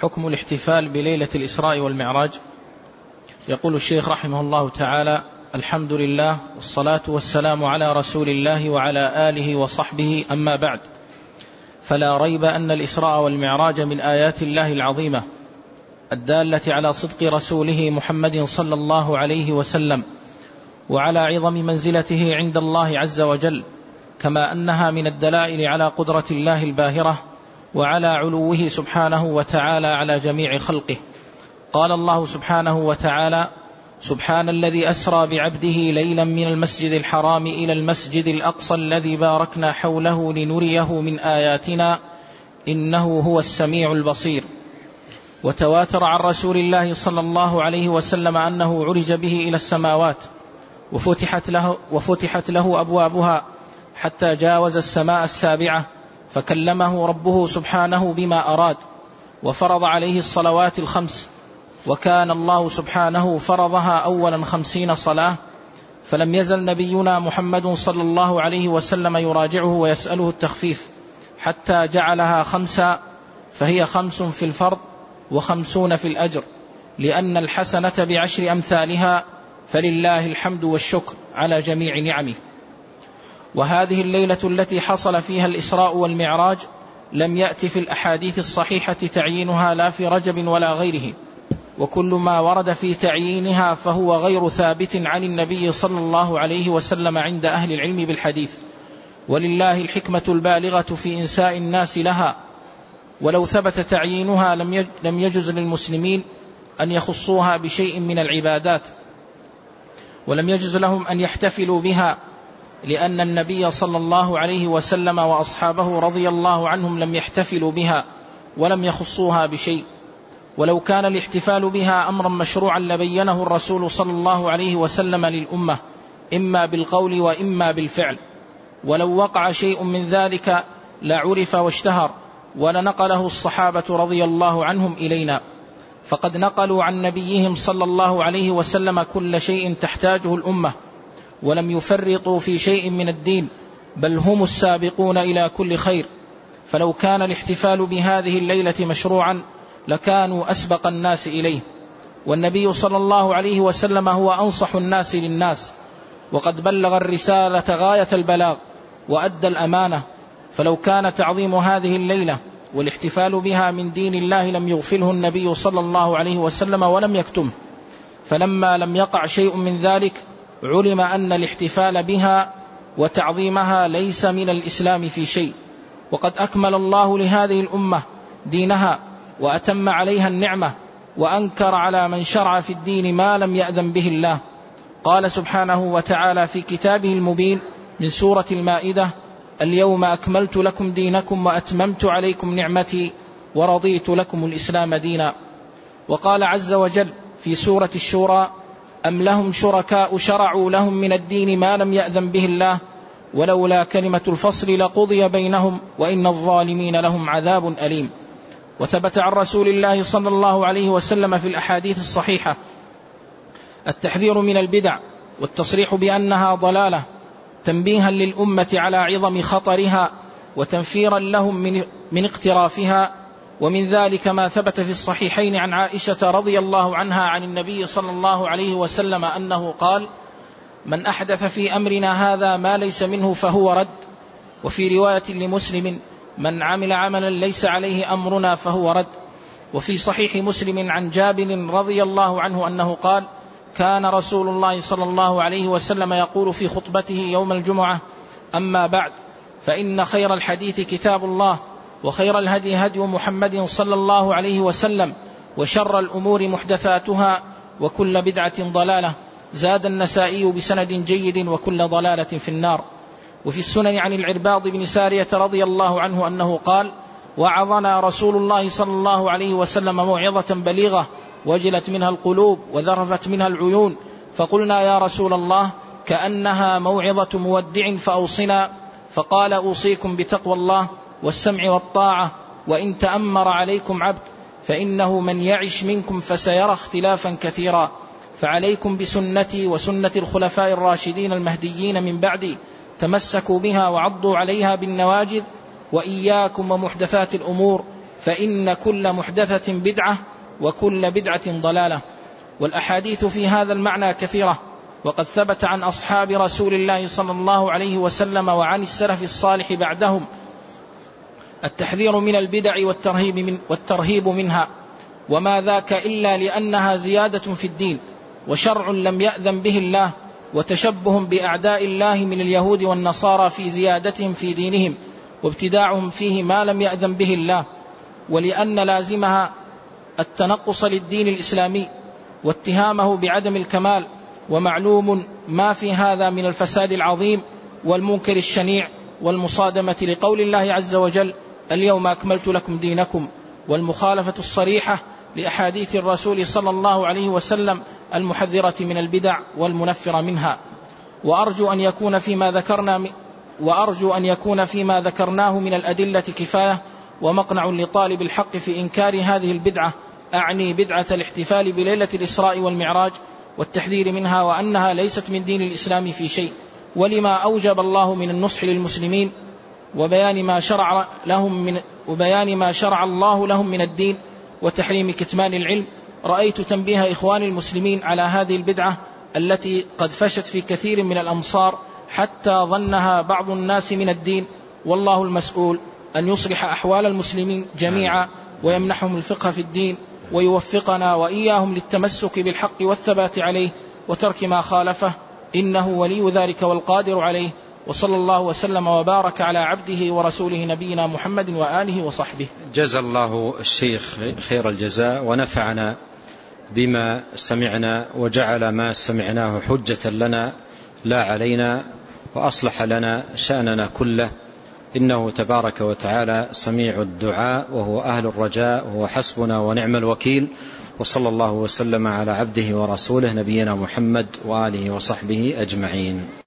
حكم الاحتفال بليلة الإسراء والمعراج. يقول الشيخ رحمه الله تعالى الحمد لله والصلاة والسلام على رسول الله وعلى آله وصحبه أما بعد. فلا ريب أن الإسراء والمعراج من آيات الله العظيمة الدالة على صدق رسوله محمد صلى الله عليه وسلم وعلى عظم منزلته عند الله عز وجل كما أنها من الدلائل على قدرة الله الباهرة وعلى علوه سبحانه وتعالى على جميع خلقه. قال الله سبحانه وتعالى سبحان الذي أسرى بعبده ليلا من المسجد الحرام إلى المسجد الأقصى الذي باركنا حوله لنريه من آياتنا إنه هو السميع البصير وتواتر عن رسول الله صلى الله عليه وسلم أنه عرج به إلى السماوات وفتحت له, وفتحت له أبوابها حتى جاوز السماء السابعة فكلمه ربه سبحانه بما أراد وفرض عليه الصلوات الخمس وكان الله سبحانه فرضها أولا خمسين صلاة فلم يزل نبينا محمد صلى الله عليه وسلم يراجعه ويسأله التخفيف حتى جعلها خمسا فهي خمس في الفرض وخمسون في الأجر لأن الحسنة بعشر أمثالها فلله الحمد والشكر على جميع نعمه. وهذه الليلة التي حصل فيها الإسراء والمعراج لم يأت في الأحاديث الصحيحة تعيينها لا في رجب ولا غيره. وكل ما ورد في تعيينها فهو غير ثابت عن النبي صلى الله عليه وسلم عند أهل العلم بالحديث. ولله الحكمة البالغة في إنساء الناس لها. ولو ثبت تعيينها لم يجز للمسلمين أن يخصوها بشيء من العبادات. ولم يجز لهم أن يحتفلوا بها لأن النبي صلى الله عليه وسلم وأصحابه رضي الله عنهم لم يحتفلوا بها ولم يخصوها بشيء. ولو كان الاحتفال بها أمرا مشروعا لبينه الرسول صلى الله عليه وسلم للأمة إما بالقول وإما بالفعل. ولو وقع شيء من ذلك لعرف واشتهر ولنقله الصحابة رضي الله عنهم إلينا. فقد نقلوا عن نبيهم صلى الله عليه وسلم كل شيء تحتاجه الأمة. ولم يفرطوا في شيء من الدين بل هم السابقون إلى كل خير. فلو كان الاحتفال بهذه الليلة مشروعا لكانوا أسبق الناس إليه. والنبي صلى الله عليه وسلم هو أنصح الناس للناس. وقد بلغ الرسالة غاية البلاغ وأدى الأمانة. فلو كان تعظيم هذه الليلة والاحتفال بها من دين الله لم يغفله النبي صلى الله عليه وسلم ولم يكتمه فلما لم يقع شيء من ذلك علم أن الاحتفال بها وتعظيمها ليس من الإسلام في شيء. وقد أكمل الله لهذه الأمة دينها وأتم عليها النعمة وأنكر على من شرع في الدين ما لم يأذن به الله. قال سبحانه وتعالى في كتابه المبين من سورة المائدة اليوم أكملت لكم دينكم وأتممت عليكم نعمتي ورضيت لكم الإسلام دينا. وقال عز وجل في سورة الشورى أم لهم شركاء شرعوا لهم من الدين ما لم يأذن به الله؟ ولولا كلمة الفصل لقضي بينهم وإن الظالمين لهم عذاب أليم. وثبت عن رسول الله صلى الله عليه وسلم في الأحاديث الصحيحة التحذير من البدع والتصريح بأنها ضلالة تنبيها للأمة على عظم خطرها وتنفيرا لهم من, من اقترافها ومن ذلك ما ثبت في الصحيحين عن عائشة رضي الله عنها عن النبي صلى الله عليه وسلم أنه قال من أحدث في أمرنا هذا ما ليس منه فهو رد وفي رواية لمسلم من عمل عملا ليس عليه أمرنا فهو رد. وفي صحيح مسلم عن جابر رضي الله عنه أنه قال كان رسول الله صلى الله عليه وسلم يقول في خطبته يوم الجمعة أما بعد فإن خير الحديث كتاب الله وخير الهدي هدي محمد صلى الله عليه وسلم وشر الأمور محدثاتها وكل بدعة ضلالة. زاد النسائي بسند جيد وكل ضلالة في النار. وفي السنن عن العرباض بن سارية رضي الله عنه أنه قال وعظنا رسول الله صلى الله عليه وسلم موعظة بليغة وجلت منها القلوب وذرفت منها العيون. فقلنا يا رسول الله كأنها موعظة مودع فأوصنا. فقال أوصيكم بتقوى الله. والسمع والطاعة وإن تأمر عليكم عبد فإنه من يعش منكم فسيرى اختلافا كثيرا. فعليكم بسنتي وسنة الخلفاء الراشدين المهديين من بعدي تمسكوا بها وعضوا عليها بالنواجذ وإياكم ومحدثات الأمور فإن كل محدثة بدعة وكل بدعة ضلالة. والأحاديث في هذا المعنى كثيرة وقد ثبت عن أصحاب رسول الله صلى الله عليه وسلم وعن السلف الصالح بعدهم التحذير من البدع والترهيب, من والترهيب منها. وما ذاك إلا لأنها زيادة في الدين وشرع لم يأذن به الله وتشبه بأعداء الله من اليهود والنصارى في زيادتهم في دينهم وابتداعهم فيه ما لم يأذن به الله. ولأن لازمها التنقص للدين الإسلامي واتهامه بعدم الكمال ومعلوم ما في هذا من الفساد العظيم والمنكر الشنيع والمصادمة لقول الله عز وجل اليوم أكملت لكم دينكم والمخالفة الصريحة لأحاديث الرسول صلى الله عليه وسلم المحذرة من البدع والمنفرة منها. وأرجو أن يكون فيما ذكرنا وأرجو أن يكون فيما ذكرناه من الأدلة كفاية ومقنع لطالب الحق في إنكار هذه البدعة. أعني بدعة الاحتفال بليلة الإسراء والمعراج والتحذير منها وأنها ليست من دين الإسلام في شيء. ولما أوجب الله من النصح للمسلمين وبيان ما شرع لهم من وبيان ما شرع الله لهم من الدين وتحريم كتمان العلم. رأيت تنبيه إخوان المسلمين على هذه البدعة التي قد فشت في كثير من الأمصار حتى ظنها بعض الناس من الدين. والله المسؤول أن يصلح أحوال المسلمين جميعا ويمنحهم الفقه في الدين ويوفقنا وإياهم للتمسك بالحق والثبات عليه وترك ما خالفه. إنه ولي ذلك والقادر عليه. وصلى الله وسلم وبارك على عبده ورسوله نبينا محمد وآله وصحبه. جزا الله الشيخ خير الجزاء ونفعنا بما سمعنا وجعل ما سمعناه حجة لنا لا علينا وأصلح لنا شأننا كله. إنه تبارك وتعالى سميع الدعاء وهو أهل الرجاء وهو حسبنا ونعم الوكيل. وصلى الله وسلم على عبده ورسوله نبينا محمد وآله وصحبه أجمعين.